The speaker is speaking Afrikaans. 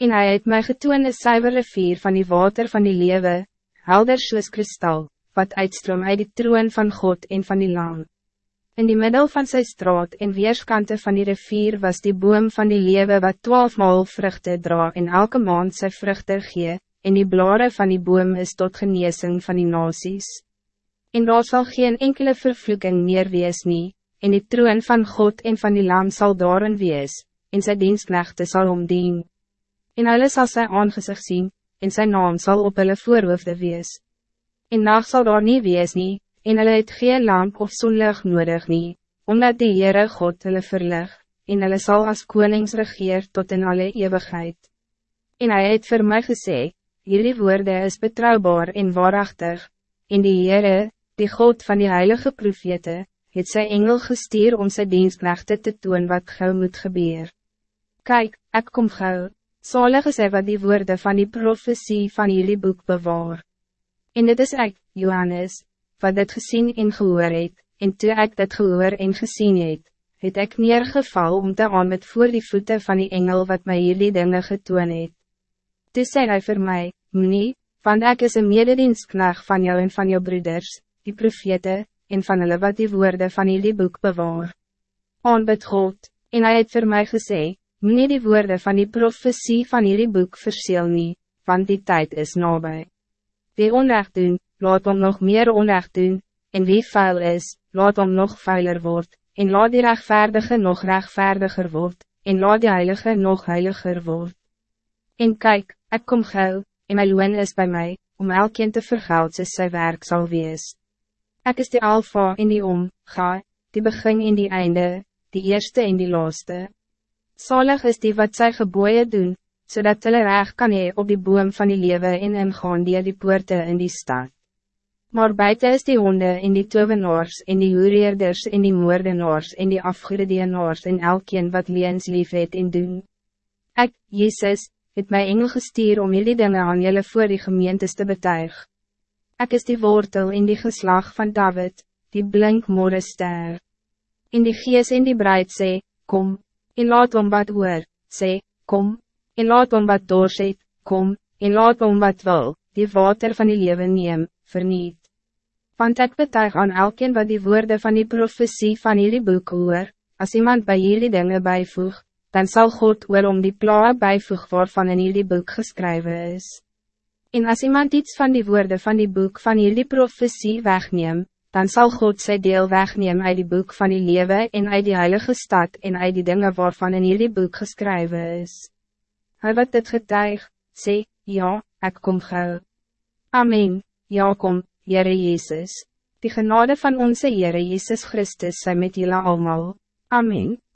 En hij het mij getoon een suiwer rivier van die water van die lewe, helder soos kristal, wat uitstroom uit die troon van God en van die lam. In die middel van zijn straat en weerskante van die rivier was die boom van die lewe wat twaalf maal vruchten dra en elke maand sy vruchten gee, en die blare van die boom is tot geneesing van die nasies. En daar sal geen enkele vervloeking meer wees nie, en die troon van God en van die lam zal daarin wees, en sy dienstknechte sal omdien. En hulle sal sy aangezicht zien, en zijn naam zal op hulle voorhoofde wees. En nacht zal daar niet wees nie, en hulle het geen lamp of zonlig nodig nie, omdat die Heere God hulle verlig, en hulle sal as konings regeer tot in alle eeuwigheid. En hij het voor mij gesê, hierdie woorde is betrouwbaar en waarachtig, en die Heere, die God van die heilige profete, het sy engel gestuur om sy dienstknechte te doen wat gauw moet gebeur. Kijk, ik kom gauw, zalig is hy wat die woorden van die profetie van jullie boek bewaar. En dit is ek, Johannes, wat dit gezien en gehoor het, en toe ek dit gehoor en gezien het, het ek neergeval om te aan met voor die voeten van die engel wat mij jullie dingen getoon het. Toe sê hy vir my, Moenie, want ek is een mededienstknag van jou en van jou broeders, die profete, en van hulle wat die woorden van jullie boek bewaar. Aanbid God, en hij het voor mij gezegd, Meneer die woorden van die profetie van jullie boek verseel nie, want die tijd is nabij. Wie onrecht doen, laat om nog meer onrecht doen, en wie vuil is, laat om nog vuiler word, en laat die rechtvaardige nog rechtvaardiger word, en laat die heilige nog heiliger word. En kijk, ik kom gauw, en my loon is bij mij, om elkeen te vergeld soos sy werk zal wees. Ik is die alfa en die om, ga, die begin en die einde, die eerste en die laaste. Zalig is die wat zij geboeien doen, zodat hulle reg kan hee op die boom van die lewe en ingaan die die poorte in die stad. Maar buiten is die honde en die tovenaars en die hoereerders en die moordenaars en die afgredeenaars en elkeen wat leens lief het en doen. Ek, Jezus, het my engel gestuur om jullie dingen aan jullie voor die gemeentes te betuig. Ek is die wortel in die geslag van David, die blink ster. In die gees en die breid sê, kom en laat om wat hoor, sê, kom, en laat om wat doorzet, kom, en laat om wat wil, die water van die leven neem, verniet. Want ik betuig aan elkeen wat die woorden van die profetie van jullie boek hoor, als iemand bij jullie dingen bijvoeg, dan zal God wel om die plaat bijvoeg waarvan in jullie boek geschreven is. En als iemand iets van die woorden van die boek van jullie profetie wegneemt, dan zal God zijn deel wegnemen uit die boek van die lewe en uit die heilige stad en uit die dingen waarvan in jullie boek geschreven is. Hij wat dit getuig, sê, ja, ik kom gauw. Amen, ja kom, Jere Jezus. Die genade van onze Jere Jezus Christus zijn met jullie allemaal. Amen.